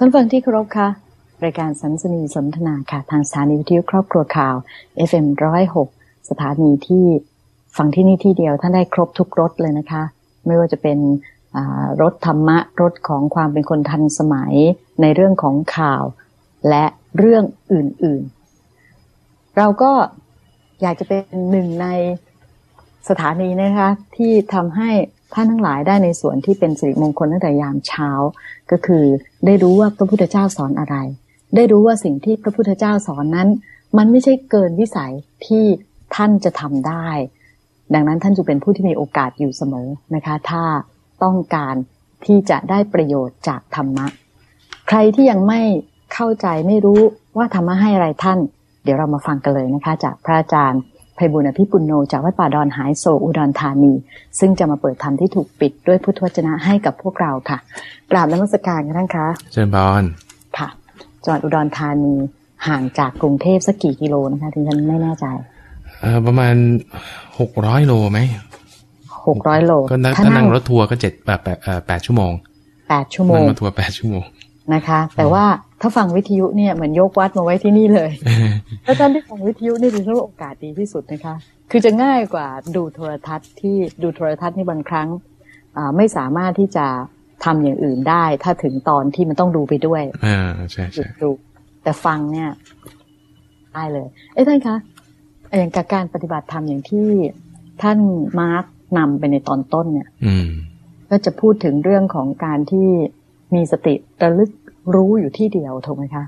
ท่านฟังที่เคารพค่ะ รายการสันสนีสนทนาค่ะ ทางสถานีวิทยุครอบครัวข่าว FM106 สถานีที่ฟังที่นี่ที่เดียวท่านได้ครบทุกรถเลยนะคะ ไม่ว่าจะเป็นรถธรรมะรถของความเป็นคนทันสมัยในเรื่องของข่าว และเรื่องอื่นๆ เราก็อยากจะเป็นหนึ่งในสถานีนะคะที่ทำให้ ท่านทั้งหลายได้ในส่วนที่เป็นสิริมงคลตั้งแต่ยามเช้า ก็คือได้รู้ว่าพระพุทธเจ้าสอนอะไร ได้รู้ว่าสิ่งที่พระพุทธเจ้าสอนนั้น มันไม่ใช่เกินวิสัยที่ท่านจะทำได้ ดังนั้นท่านจะเป็นผู้ที่มีโอกาสอยู่เสมอนะคะ ถ้าต้องการที่จะได้ประโยชน์จากธรรมะ ใครที่ยังไม่เข้าใจไม่รู้ว่าธรรมะให้อะไรท่าน เดี๋ยวเรามาฟังกันเลยนะคะ จากพระอาจารย์ ภัยบุญอภิปุณโนจากวัดป่าดอนหายโศอุดรธานี ซึ่งจะมาเปิดธรรมที่ถูกปิดด้วยพุทธวจนะให้กับพวกเราค่ะกราบนมัสการกันท่านคะเชิญบอลค่ะจังหวัดอุดรธานีห่างจากกรุงเทพสักกี่กิโลนะคะที่ฉันไม่แน่ใจเออประมาณหกร้อยโลไหมหกร้อยโลก็ถ้านั่งรถทัวร์ก็เจ็ดแปดแปดชั่วโมงแปดชั่วโมงนั่งรถทัวร์แปดชั่วโมง นะคะ แต่ว่าถ้าฟังวิทยุเนี่ยเหมือนยกวัดมาไว้ที่นี่เลยถ้าท่านที่ฟังวิทยุนี่ถือว่าโอกาสดีที่สุดนะคะ คือจะง่ายกว่าดูโทรทัศน์ที่ดูโทรทัศน์นี่บางครั้งไม่สามารถที่จะทำอย่างอื่นได้ ถ้าถึงตอนที่มันต้องดูไปด้วยอ่าใช่ใช่ดูแต่ฟังเนี่ยได้เลย เอ้ท่านคะอย่างการปฏิบัติธรรมอย่างที่ท่านมาร์กนำไปในตอนต้นเนี่ยอืก็จะพูดถึงเรื่องของการที่ มีสติระลึกรู้อยู่ที่เดียวถูกไหมคะ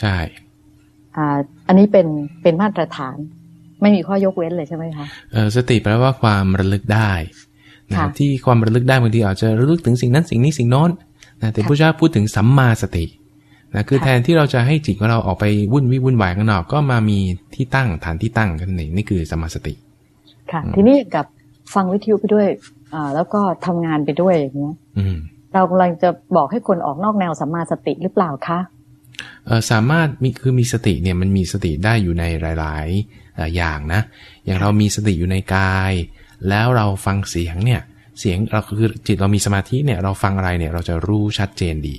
ใช่ อ่า อันนี้เป็นเป็นมาตรฐาน ไม่มีข้อยกเว้นเลยใช่ไหมคะเออสติแปลว่าความระลึกได้นะที่ความระลึกได้บางทีอาจจะระลึกถึงสิ่งนั้นสิ่งนี้สิ่งโน้นนะแต่พระเจ้าพูดถึงสัมมาสตินะคือแทนที่เราจะให้จิตของเราออกไปวุ่นวิวุ่นวายข้างนอกก็มามีที่ตั้งฐานที่ตั้งกันนี่นี่คือสัมมาสติ ค่ะ ทีนี้กับฟังวิทยุไปด้วย อ่า แล้วก็ทำงานไปด้วยอย่างเงี้ย เรากำลังจะบอกให้คนออกนอกแนวสัมมาสติหรือเปล่าคะเออสามารถมีคือมีสติเนี่ยมันมีสติได้อยู่ในหลาย ๆ อย่างนะ อย่างเรามีสติอยู่ในกาย แล้วเราฟังเสียงเนี่ยเสียงเราคือจิตเรามีสมาธิเนี่ยเราฟังอะไรเนี่ยเราจะรู้ชัดเจนดี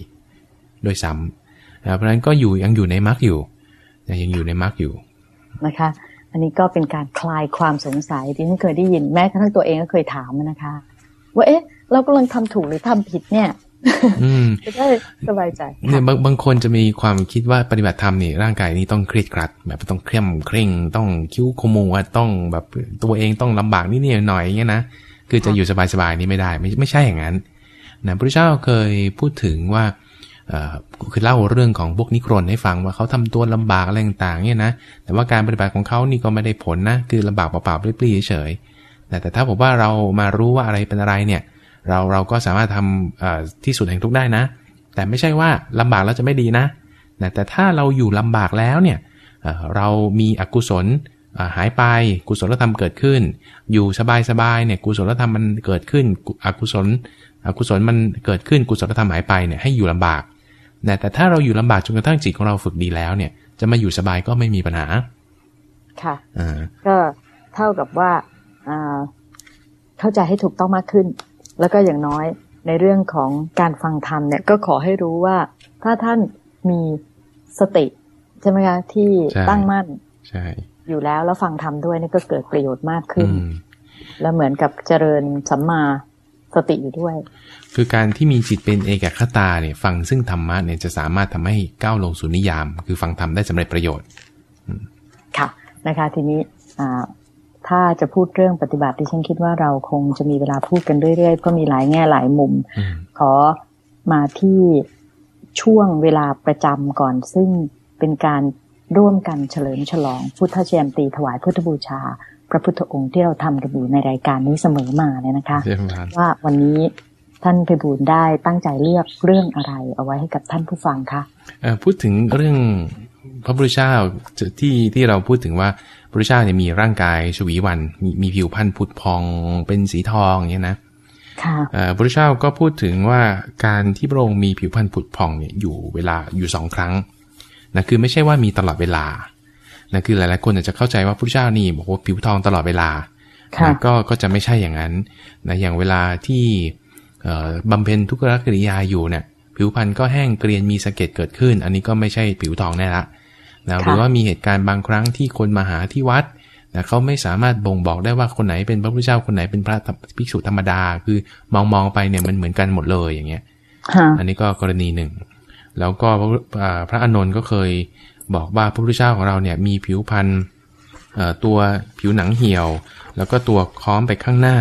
โดยซ้ำเพราะฉะนั้นก็อยู่ยังอยู่ในมรรคอยู่ยังอยู่ในมรรคอยู่นะคะ อันนี้ก็เป็นการคลายความสงสัยที่ฉันเคยได้ยินแม้กระทั่งตัวเองก็เคยถามนะคะ ว่าเอ๊ะ เรากำลังทำถูกหรือทำผิดเนี่ยจะได้สบายใจเนี่ยบางบางคนจะมีความคิดว่าปฏิบัติธรรมนี่ร่างกายนี้ต้องเครียดกรัด แบบต้องเคร่งเคร่ง ต้องคิ้วขโมงต้องแบบตัวเองต้องลำบากนิดหน่อยอย่างเงี้ยนะคือจะอยู่สบายๆนี่ไม่ได้ ไม่ไม่ใช่อย่างนั้นนะพระเจ้าเคยพูดถึงว่าคือเล่าเรื่องของพวกนิครนให้ฟังว่าเขาทำตัวลำบากอะไรต่างๆเนี่ยนะแต่ว่าการปฏิบัติของเขานี่ก็ไม่ได้ผลนะคือลำบากเปล่าๆปลี้ๆเฉยแต่ถ้าผมว่าเรามารู้ว่าอะไรเป็นอะไรเนี่ย เราเราก็สามารถทำที่สุดแห่งทุกได้นะ แต่ไม่ใช่ว่าลำบากแล้วจะไม่ดีนะแต่ถ้าเราอยู่ลำบากแล้วเนี่ยเรามีอกุศลหายไปกุศลธรรมเกิดขึ้น อยู่สบายๆเนี่ยกุศลธรรมมันเกิดขึ้นอกุศลอกุศลมันเกิดขึ้นกุศลธรรมหายไปเนี่ยให้อยู่ลำบากแต่ถ้าเราอยู่ลำบากจนกระทั่งจิตของเราฝึกดีแล้วเนี่ย จะมาอยู่สบายก็ไม่มีปัญหา ค่ะก็เท่ากับว่าเข้าใจให้ถูกต้องมากขึ้น แล้วก็อย่างน้อยในเรื่องของการฟังธรรมเนี่ยก็ขอให้รู้ว่าถ้าท่านมีสติใช่ไหมคะที่ตั้งมั่นอยู่แล้วแล้วฟังธรรมด้วยนี่ก็เกิดประโยชน์มากขึ้น แล้วเหมือนกับเจริญสัมมาสติอยู่ด้วย คือการที่มีจิตเป็นเอกคตาเนี่ยฟังซึ่งธรรมะเนี่ยจะสามารถทำให้ก้าวลงสู่นิยาม คือฟังธรรมได้สำเร็จประโยชน์ค่ะนะคะ ทีนี้ ถ้าจะพูดเรื่องปฏิบัติที่ฉันคิดว่าเราคงจะมีเวลาพูดกันเรื่อยๆ ก็มีหลายแง่หลายมุม ขอมาที่ช่วงเวลาประจำก่อน ซึ่งเป็นการร่วมกันเฉลิมฉลอง พุทธเชียมตีถวายพุทธบูชา พระพุทธองค์ที่เราทำกันอยู่ในรายการนี้เสมอมาเนี่ยนะคะ ว่าวันนี้ท่านเพบูลได้ตั้งใจเลือกเรื่องอะไร เอาไว้ให้กับท่านผู้ฟังคะพูดถึงเรื่องพระพุทธเจ้าที่ที่เราพูดถึงว่า พระเจ้าเนี่ยมีร่างกายชวีวันมีมีผิวพรรณผุดพองเป็นสีทองอย่างนี้นะพระเจ้าก็พูดถึงว่าการที่พระองค์มีผิวพรรณผุดพองเนี่ยอยู่เวลาอยู่สองครั้งนะคือไม่ใช่ว่ามีตลอดเวลานะคือหลายๆคนอาจจะเข้าใจว่าพระเจ้านี่บอกว่าผิวทองตลอดเวลานะก็ก็จะไม่ใช่อย่างนั้นนะอย่างเวลาที่บำเพ็ญทุกขกิริยาอยู่เนี่ยผิวพรรณก็แห้งเกรียนมีสะเก็ดเกิดขึ้น อันนี้ก็ไม่ใช่ผิวทองแน่ละ นะหรือว่ามีเหตุการณ์บางครั้งที่คนมาหาที่วัดนะเขาไม่สามารถบ่งบอกได้ว่าคนไหนเป็นพระพุทธเจ้าคนไหนเป็นพระภิกษุธรรมดา คือมองมองไปเนี่ยมันเหมือนกันหมดเลยอย่างเงี้ยอันนี้ก็กรณีหนึ่ง แล้วก็พระอานนท์ก็เคยบอกว่าพระพุทธเจ้าของเราเนี่ยมีผิวพรรณตัวผิวหนังเหี่ยว แล้วก็ตัวค้อมไปข้างหน้า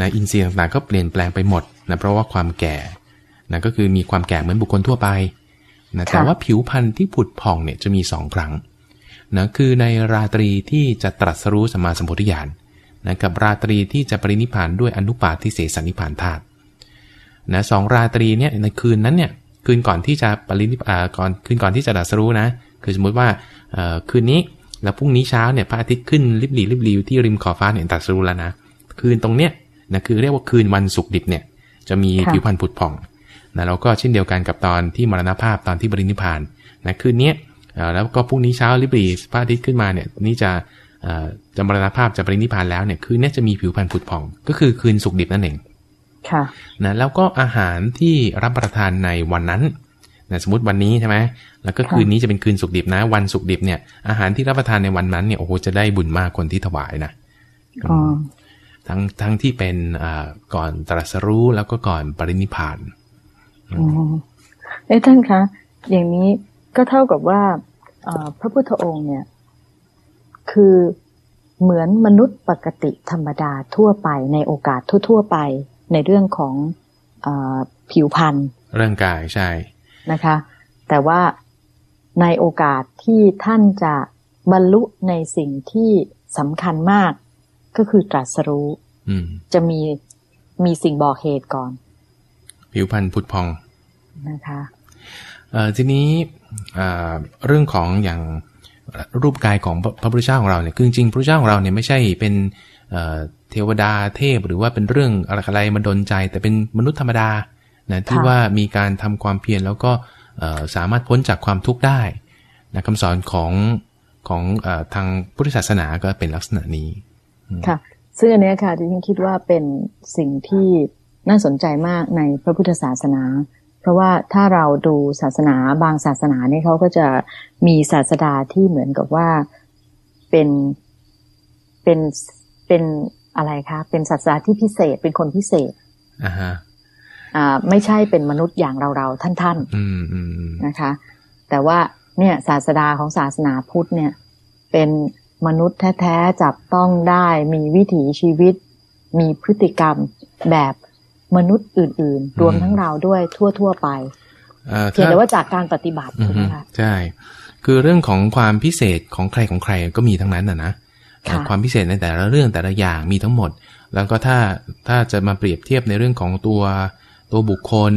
นะอินทรีย์ต่างๆก็เปลี่ยนแปลงไปหมดนะเพราะว่าความแก่นะก็คือมีความแก่เหมือนบุคคลทั่วไป นะแต่ว่าผิวพรรณที่ผุดผ่องเนี่ยจะมีสองครั้งนะคือในราตรีที่จะตรัสรู้สัมมาสัมพุทธญาณนะกับราตรีที่จะปรินิพานด้วยอนุปาทิเสสนิพานธาตุนะสองราตรีเนี่ยในคืนนั้นเนี่ยคืนก่อนที่จะปรินิพานก่อนคืนก่อนที่จะตรัสรู้นะ คือสมมุติว่าคืนนี้แล้วพรุ่งนี้เช้าเนี่ยพระอาทิตย์ขึ้นริบหรี่ริบหรี่ที่ริมขอบฟ้าเนี่ยตรัสรู้แล้วนะคืนตรงเนี้ยนะคือเรียกว่าคืนวันศุกร์ดิบเนี่ยจะมีผิวพรรณผุดผ่อง นะแล้วก็เช่นเดียวกันกับตอนที่มรณภาพตอนที่บรินิพานนะคืนนี้แล้วก็พรุ่งนี้เช้าริบหรี่พระอาทิตย์ขึ้นมาเนี่ยนี่จะจะมรณภาพจะปรินิพานแล้วเนี่ยคืนนี้จะมีผิวพรรณผุดผ่อง ก็คือคืนสุกดิบนั่นเองค่ะนะแล้วก็อาหารที่รับประทานในวันนั้นนะสมมติวันนี้ใช่ไหมแล้วก็คืนนี้จะเป็นคืนสุกดิบนะ วันสุกดิบเนี่ยอาหารที่รับประทานในวันนั้นเนี่ยโอ้โหจะได้บุญมากคนที่ถวายนะทั้งทั้งที่เป็นก่อนตรัสรู้แล้วก็ก่อนปรินิพาน อ๋อเอ้ท่านคะ อย่างนี้ก็เท่ากับว่าพระพุทธองค์เนี่ย คือเหมือนมนุษย์ปกติธรรมดาทั่วไปในโอกาสทั่ว ๆ ไปในเรื่องของอผิวพรรณร่างกายใช่นะคะ แต่ว่าในโอกาสที่ท่านจะบรรลุในสิ่งที่สำคัญมากก็คือตรัสรู้จะมีมีสิ่งบอกเหตุก่อน ผิวพรรณพุทธพองนะคะทีนี้เรื่องของอย่างรูปกายของพระพุทธเจ้าของเราเนี่ยคือจริงๆพระพุทธเจ้าของเราเนี่ยไม่ใช่เป็นเทวดาเทพหรือว่าเป็นเรื่องอะไรอะไรมาดนใจ แต่เป็นมนุษย์ธรรมดานะที่ว่ามีการทำความเพียรแล้วก็สามารถพ้นจากความทุกข์ได้นะคำสอนของของอทางพุทธศาสนาก็เป็นลักษณะนี้ค่ะซึ่งอันนี้ค่ะที่ฉันคิดว่าเป็นสิ่งที่ น่าสนใจมากในพระพุทธศาสนา เพราะว่าถ้าเราดูศาสนาบางศาสนาเนี่ยเขาก็จะมีศาสดาที่เหมือนกับว่าเป็นเป็นเป็นอะไรคะเป็นศาสดาที่พิเศษเป็นคนพิเศษอ่าฮะอ่าไม่ใช่เป็นมนุษย์อย่างเราเราท่านท่านนะคะ แต่ว่าเนี่ยศาสดาของศาสนาพุทธเนี่ย เป็นมนุษย์แท้ๆจับต้องได้มีวิถีชีวิต มีพฤติกรรมแบบ มนุษย์อื่น ๆ รวมทั้งเราด้วยทั่ว ๆ ไปเพียงแต่ว่าจากการปฏิบัติใช่ไหมคะใช่ คือเรื่องของความพิเศษของใครของใครก็มีทั้งนั้นนะนะความพิเศษในแต่ละเรื่องแต่ละอย่างมีทั้งหมด แล้วก็ถ้าถ้าจะมาเปรียบเทียบในเรื่องของตัวตัวบุคคล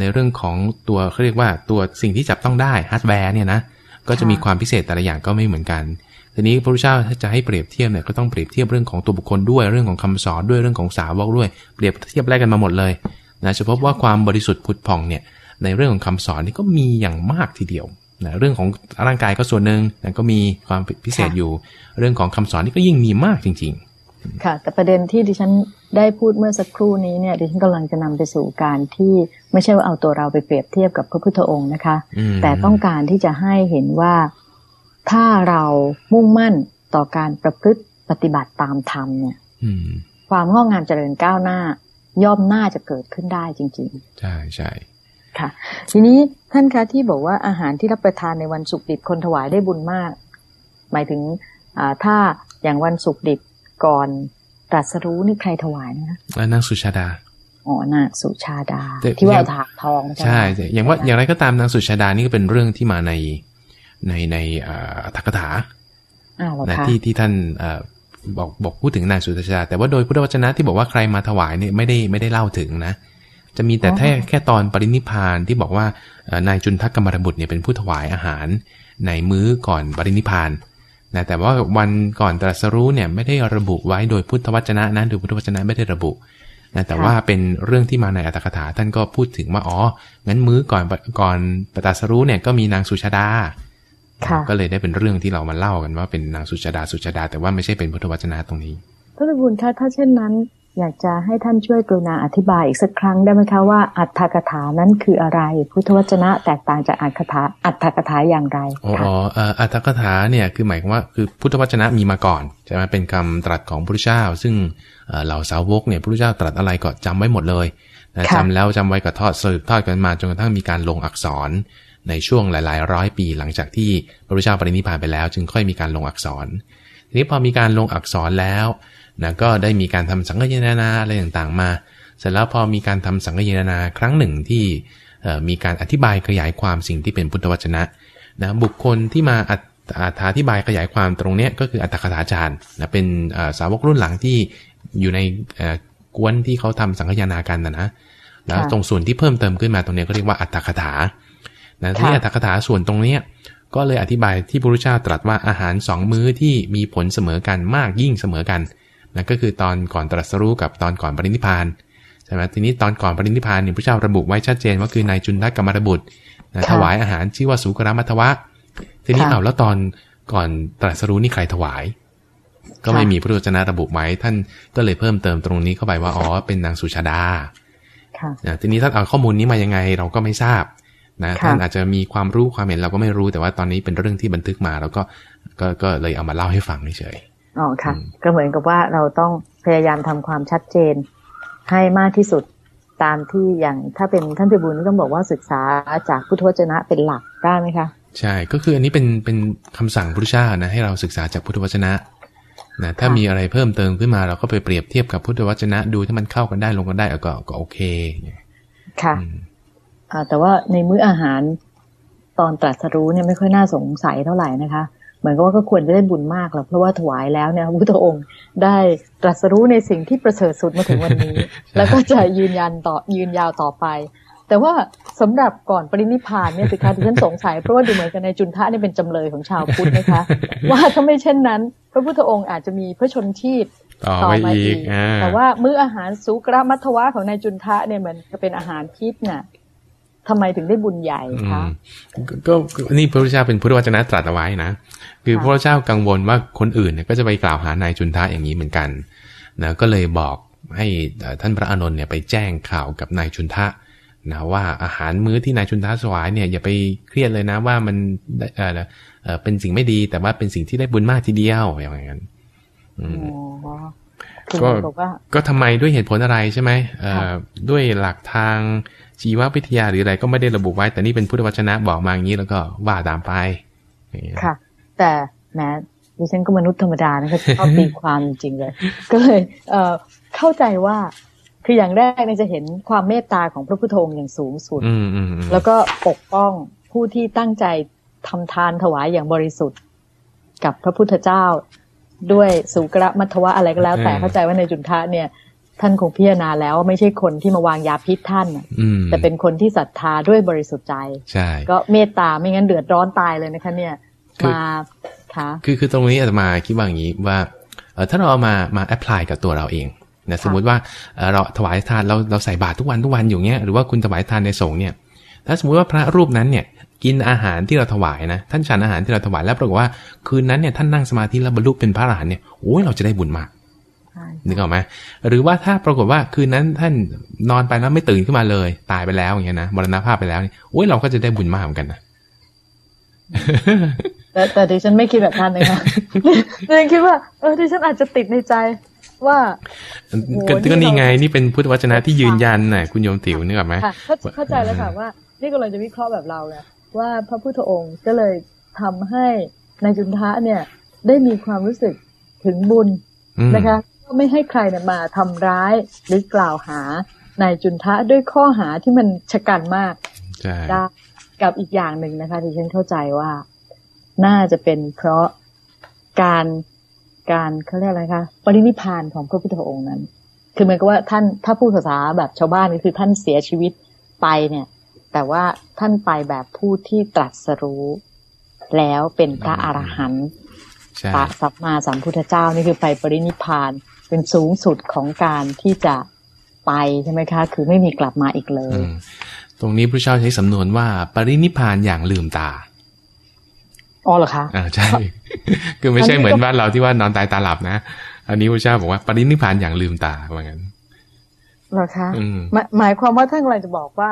ในเรื่องของตัวเขาเรียกว่าตัวสิ่งที่จับต้องได้ฮาร์ดแวร์เนี่ยนะก็จะมีความพิเศษแต่ละอย่างก็ไม่เหมือนกัน ทีนี้พระพุทธเจ้าถ้าจะให้เปรียบเทียบเนี่ยก็ต้องเปรียบเทียบเรื่องของตัวบุคคลด้วยเรื่องของคำสอนด้วยเรื่องของสาวกด้วย เปรียบเทียบแรกกันมาหมดเลยนะเฉพาะว่าความบริสุทธิ์ผุดผ่องเนี่ยในเรื่องของคำสอนนี่ก็มีอย่างมากทีเดียวนะเรื่องของร่างกายก็ส่วนหนึ่งนะก็มีความพิเศษอยู่ เรื่องของคำสอนนี่ก็ยิ่งมีมากจริง ๆ ค่ะ แต่ประเด็นที่ดิฉันได้พูดเมื่อสักครู่นี้เนี่ยดิฉันกำลังจะนำไปสู่การที่ไม่ใช่ว่าเอาตัวเราไปเปรียบเทียบกับพระพุทธองค์นะคะ แต่ต้องการที่จะให้เห็นว่า ถ้าเรามุ่งมั่นต่อการประพฤติปฏิบัติตามธรรมเนี่ยความงอกงามเจริญก้าวหน้า ย่อมน่าจะเกิดขึ้นได้จริง ๆ ใช่ใช่ค่ะ ทีนี้ท่านคะที่บอกว่าอาหารที่รับประทานในวันสุกดิบคนถวายได้บุญมาก หมายถึงถ้าอย่างวันสุกดิบก่อนตรัสรู้นี่ใครถวายนะคะนางสุชาดาอ๋อนางสุชาดา ที่ว่าถากทองใช่ใช่อย่างว่าอย่างไรก็ตามนางสุชาดานี่ก็เป็นเรื่องที่มาใน ในในอัตถกถานะที่ที่ท่านบอกบอกพูดถึงนางสุตชาแต่ว่าโดยพุทธวจนะที่บอกว่าใครมาถวายเนี่ยไม่ได้ไม่ได้เล่าถึงนะ จะมีแต่แค่แค่ตอนปรินิพานที่บอกว่านายจุนทักกรรมรบุตรเนี่ยเป็นผู้ถวายอาหารในมื้อก่อนปรินิพานนะแต่ว่าวันก่อนตรัสรู้เนี่ยไม่ได้ระบุไว้โดยพุทธวจนะนั้นโดยพุทธวจนะไม่ได้ระบุนะแต่ว่าเป็นเรื่องที่มาในอัตถกถาท่านก็พูดถึงว่าอ๋องั้นมื้อก่อนก่อนปตรัสรู้เนี่ยก็มีนางสุชาดา ก็เลยได้เป็นเรื่องที่เรามาเล่ากันว่าเป็นนางสุชาดาสุชาดา แต่ว่าไม่ใช่เป็นพุทธวจนะตรงนี้ท่านบุญคะถ้าเช่นนั้น อยากจะให้ท่านช่วยกรุณาอธิบายอีกสักครั้งได้ไหมคะว่าอัตถกถานั้นคืออะไร พุทธวจนะแตกต่างจากอัตถกถาอัตถกถาอย่างไรอ๋ออัตถกถาเนี่ยคือหมายความว่าคือพุทธวจนะมีมาก่อนใช่ไหมเป็นคำตรัสของพระพุทธเจ้า ซึ่งเหล่าสาวกเนี่ยพระพุทธเจ้าตรัสอะไรก็จำไว้หมดเลยจำแล้วจำไว้ก็ทอดสืบทอดกันมาจนกระทั่งมีการลงอักษร ในช่วงหลาย ๆ ร้อยปีหลังจากที่พระพุทธเจ้าปรินิพพานไปแล้ว จึงค่อยมีการลงอักษร ทีนี้พอมีการลงอักษรแล้วนะก็ได้มีการทำสังฆยนาอะไรต่างๆ มา เสร็จแล้วพอมีการทำสังฆยนาครั้งหนึ่งที่มีการอธิบายขยายความสิ่งที่เป็นพุทธวจนะนะบุคคลที่มาอธิบายขยายความตรงนี้ก็คืออัตถคถาจารย์นะเป็นสาวกรุ่นหลังที่อยู่ในกวนที่เขาทำสังฆยนากันนะนะแล้วตรงส่วนที่เพิ่มเติมขึ้นมาตรงนี้ก็เรียกว่าอัตถคถา นะที่อัตถคถาส่วนตรงเนี้ยก็เลยอธิบายที่พระพุทธเจ้าตรัสว่าอาหารสองมื้อที่มีผลเสมอกันมากยิ่งเสมอกันนะก็คือตอนก่อนตรัสรู้กับตอนก่อนปรินิพานใช่ไหมทีนี้ตอนก่อนปรินิพานเนี่ยพระเจ้าระบุไว้ชัดเจนว่าคือนายจุนทักกรรมรบุตรนะถวายอาหารชื่อว่าสุกรมัทวะ ทีนี้เอาแล้วตอนก่อนตรัสรู้นี่ใครถวาย ก็ไม่มีพระวจนะระบุไว้ท่านก็เลยเพิ่มเติมตรงนี้เข้าไปว่าอ๋อเป็นนางสุชาดาค่ะทีนี้ท่านเอาข้อมูลนี้มายังไงเราก็ไม่ทราบ นะท่านอาจจะมีความรู้ความเห็นเราก็ไม่รู้แต่ว่าตอนนี้เป็นเรื่องที่บันทึกมาแล้วก็ก็ก็เลยเอามาเล่าให้ฟังเฉยอ๋อค่ะ ก็เหมือนกับว่าเราต้องพยายามทำความชัดเจน ให้มากที่สุดตามที่อย่างถ้าเป็นท่านพิบูลนี่ต้องบอกว่าศึกษาจากพุทธวจนะเป็นหลักได้ไหมคะ ใช่ก็คืออันนี้เป็นเป็นคำสั่งพุทธเจ้านะให้เราศึกษาจากพุทธวจนะนะถ้ามีอะไรเพิ่มเติมขึ้นมาเราก็ไปเปรียบเทียบกับพุทธวจนะ ดูถ้ามันเข้ากันได้ลงกันได้ก็ก็โอเคค่ะ แต่ว่าในมื้ออาหารตอนตรัสรู้เนี่ยไม่ค่อยน่าสงสัยเท่าไหร่นะคะเหมือนกับว่าก็ควรจะได้บุญมากหรอกเพราะว่าถวายแล้วเนี่ยพระพุทธองค์ได้ตรัสรู้ในสิ่งที่ประเสริฐสุดมาถึงวันนี้ แล้วก็จะยืนยันต่อยืนยาวต่อไป แต่ว่าสำหรับก่อนปรินิพานเนี่ยสิคะที่ฉันสงสัยเพราะว่าดูเหมือนกันในจุนทะนี่เป็นจำเลยของชาวพุทธนะคะ ว่าถ้าไม่เช่นนั้น พระพุทธองค์อาจจะมีพระชนชีพต่อมาอีกแต่ว่ามื้ออาหารสุกระมัทวะของนายจุนทะเนี่ยมันจะเป็นอาหารพิษน่ะ ทำไมถึงได้บุญใหญ่คะก็นี่พระพุทธเจ้าเป็นพุทธวจนะตรัสเอาไว้นะคือพระเจ้ากังวลว่าคนอื่นเนี่ยก็จะไปกล่าวหานายจุนทะอย่างนี้เหมือนกันนะก็เลยบอกให้ท่านพระอานนท์เนี่ยไปแจ้งข่าวกับนายจุนทะนะว่าอาหารมื้อที่นายจุนทะสวายเนี่ยอย่าไปเครียดเลยนะว่ามันเออเป็นสิ่งไม่ดีแต่ว่าเป็นสิ่งที่ได้บุญมากทีเดียวอย่างนั้น ก็ก็ทำไมด้วยเหตุผลอะไรใช่ไหมด้วยหลักทางชีววิทยาหรืออะไรก็ไม่ได้ระบุไว้ แต่นี่เป็นพุทธวจนะบอกมาอย่างนี้แล้วก็ว่าตามไปค่ะ แต่แม้ดิฉันก็มนุษย์ธรรมดานะคะชอบตีความจริงเลย ก็เลยเอ่อเข้าใจว่าคืออย่างแรกเนี่ยจะเห็นความเมตตาของพระพุทธองค์อย่างสูงสุดแล้วก็ปกป้องผู้ที่ตั้งใจทำทานถวายอย่างบริสุทธิ์ กับพระพุทธเจ้า ด้วยสุกระมัทวะอะไรก็แล้ว แต่เข้าใจว่าในจุนทะเนี่ย ท่านคงพิจารณาแล้วไม่ใช่คนที่มาวางยาพิษท่านแต่เป็นคนที่ศรัทธาด้วยบริสุทธิ์ใจใช่ก็เมตตาไม่งั้นเดือดร้อนตายเลยนะคะ เนี่ยมาค่ะคือคือตรงนี้อาจจะมาคิดว่าอย่างนี้ว่าถ้าเราเอามามาแอพพลายกับตัวเราเองนะสมมุติว่าเราถวายทานเราเราใส่บาตรทุกวันทุกวันอยู่เงี้ยหรือว่าคุณถวายทานในสงฆ์เนี่ย ถ้าสมมุติว่าพระรูปนั้นเนี่ย กินอาหารที่เราถวายนะท่านฉันอาหารที่เราถวายแล้วปรากฏว่าคืนนั้นเนี่ยท่านนั่งสมาธิแล้วบรรลุเป็นพระอรหันต์เนี่ยโอ้ยเราจะได้บุญมากนึกออกไหมหรือว่าถ้าปรากฏว่าคืนนั้นท่านนอนไปแล้วไม่ตื่นขึ้นมาเลย ตายไปแล้วอย่างเงี้ยนะมรณภาพไปแล้วนี่โอ้ยเราก็จะได้บุญมากเหมือนกันนะแต่แต่ดิฉันไม่คิดแบบท่านเลยค่ะดิฉันคิดว่าเออดิฉันอาจจะติดในใจว่าก็นี่ไงนี่เป็นพุทธวจนะที่ยืนยันน่ะคุณโยมติ๋วนึกออกไหมเข้าใจแล้วค่ะว่านี่ก็เลยจะวิเคราะห์แบบเราเลย ว่าพระพุทธองค์ก็เลยทำให้ในจุนทะเนี่ยได้มีความรู้สึกถึงบุญนะคะไม่ให้ใครเนี่ยมาทำร้ายหรือกล่าวหานายจุนทะด้วยข้อหาที่มันชะกันมากได้กับอีกอย่างหนึ่งนะคะที่ฉันเข้าใจว่าน่าจะเป็นเพราะการการเขาเรียกอะไรคะปรินิพานของพระพุทธองค์นั้น คือเหมือนกับว่าท่านถ้าพูดภาษาแบบชาวบ้านก็คือท่านเสียชีวิตไปเนี่ย แต่ว่าท่านไปแบบผู้ที่ตรัสรู้ แล้วเป็นพระอรหันต์ปะสัมมาสัมพุทธเจ้านี่คือไปปรินิพานเป็นสูงสุดของการที่จะไปใช่ไหมคะ คือไม่มีกลับมาอีกเลย ตรงนี้พระเจ้าใช้สำนวนว่า ปรินิพานอย่างลืมตาอ๋อเหรอคะอ่าใช่ คือไม่ใช่เหมือนบ้านเราที่ว่านอนตายตาหลับนะ อันนี้พระเจ้าบอกว่าปรินิพานอย่างลืมตาว่างั้นเหรอคะอืมหมายหมายความว่าท่านกำลังจะบอกว่า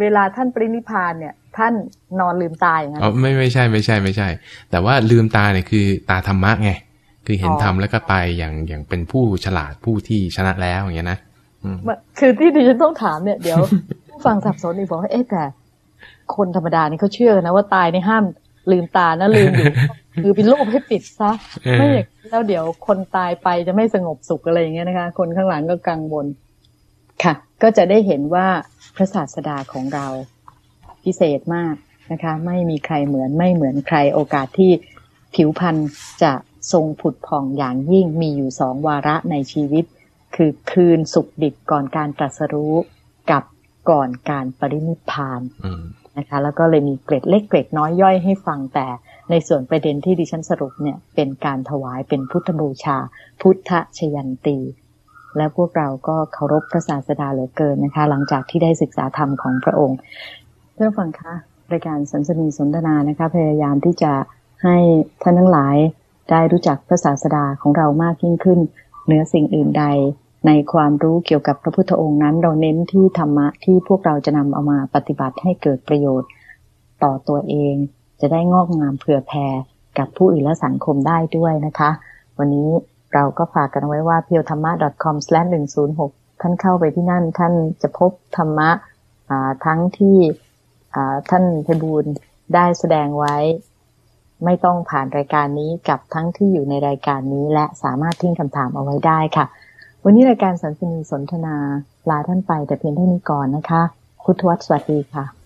เวลาท่านปรินิพพานเนี่ย ท่านนอนลืมตาอย่างนั้นอ๋อไม่ไม่ใช่ไม่ใช่ไม่ใช่ แต่ว่าลืมตาเนี่ยคือตาธรรมะไงคือเห็นอ๋อธรรมแล้วก็ไปอย่างอย่างเป็นผู้ฉลาดผู้ที่ชนะแล้วอย่างเงี้ยนะอืมคือที่ดิฉันต้องถามเนี่ยเดี๋ยวผู้ฟังสับสนอีกบอกว่าเอ๊ะแต่ คนธรรมดานี่เขาเชื่อกันนะว่าตายในห้ามลืมตานะลืมอยู่คือเป็นโรคให้ปิดซะเออไม่อย่างนั้นแล้วเดี๋ยวคนตายไปจะไม่สงบสุขอะไรอย่างเงี้ยนะคะ คนข้างหลังก็กังวล ค่ะ ก็จะได้เห็นว่าพระศาสดาของเราพิเศษมากนะคะ ไม่มีใครเหมือนไม่เหมือนใครโอกาสที่ผิวพรรณจะทรงผุดผ่องอย่างยิ่งมีอยู่สองวาระในชีวิต คือคืนสุขดิบก่อนการตรัสรู้กับก่อนการปรินิพพานนะคะ แล้วก็เลยมีเกร็ดเล็กเกร็ดน้อยย่อยให้ฟังแต่ในส่วนประเด็นที่ดิฉันสรุปเนี่ยเป็นการถวายเป็นพุทธบูชา พุทธชยันตี และพวกเราก็เคารพพระศาสดาเหลือเกินนะคะ หลังจากที่ได้ศึกษาธรรมของพระองค์ เพื่อนฟังคะรายการสันสนีสนทนานะคะ พยายามที่จะให้ท่านทั้งหลายได้รู้จักพระศาสดาของเรามากยิ่งขึ้นเหนือสิ่งอื่นใด ในความรู้เกี่ยวกับพระพุทธองค์นั้น เราเน้นที่ธรรมะที่พวกเราจะนำเอามาปฏิบัติให้เกิดประโยชน์ต่อตัวเอง จะได้งอกงามเผื่อแผ่กับผู้อื่นและสังคมได้ด้วยนะคะ วันนี้ เราก็ฝากกันไว้ว่า p i o t h a m m a c o m 1 0 6ท่านเข้าไปที่นั่น ท่านจะพบธรรมะทั้งที่ท่านไพบูลได้แสดงไว้ ไม่ต้องผ่านรายการนี้กับทั้งที่อยู่ในรายการนี้ และสามารถทิ้งคำถามเอาไว้ได้ค่ะ วันนี้รายการสันสนีสนทนาลาท่านไปแต่เพียงเท่านี้ก่อนนะคะพุทวัตสวัสดีค่ะ